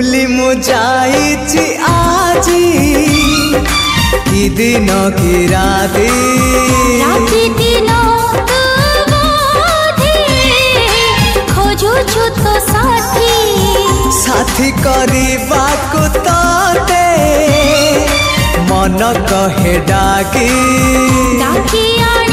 ଭୁଲି ମୁଁ ଯାଇଛି ଆଜି କି ଦିନ କି ରାତି ଦିନ ଖୋଜୁଛୁ ତୋ ସାଥି ସାଥି କରିବାକୁ ତତେ ମନ କହେ ଡାକି ଡାକି ଆଣି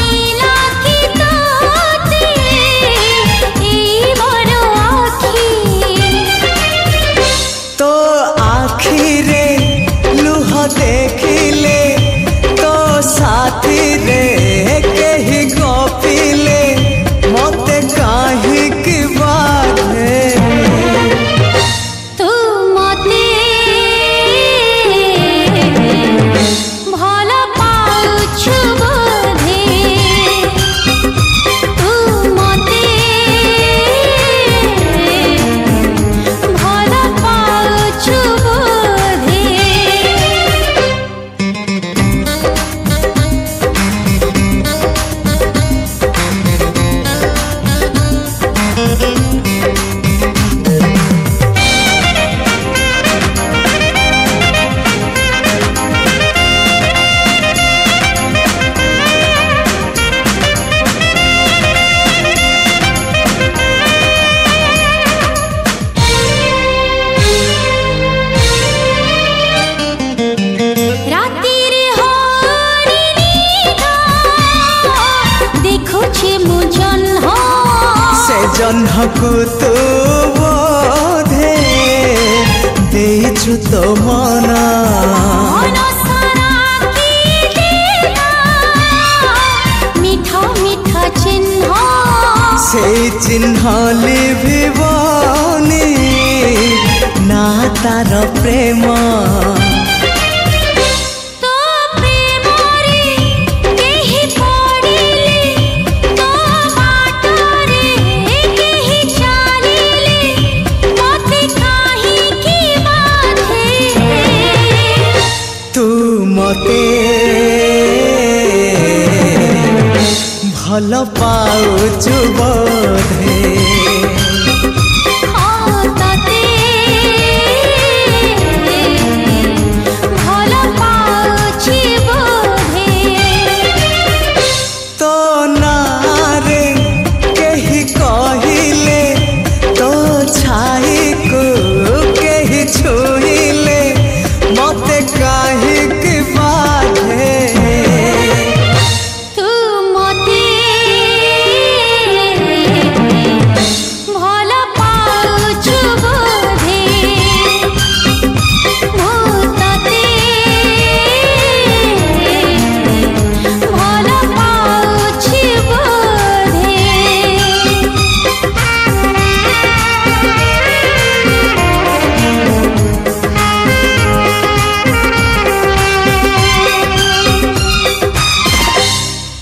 ଜହ୍ନକୁ ତୁ ବୋଧେ ଦେଇଛୁ ତ ମନ সেই চিহ্ন লিভিবনি না তার প্রেম ଭଲ ପାଉଛୁ ବୋଧେ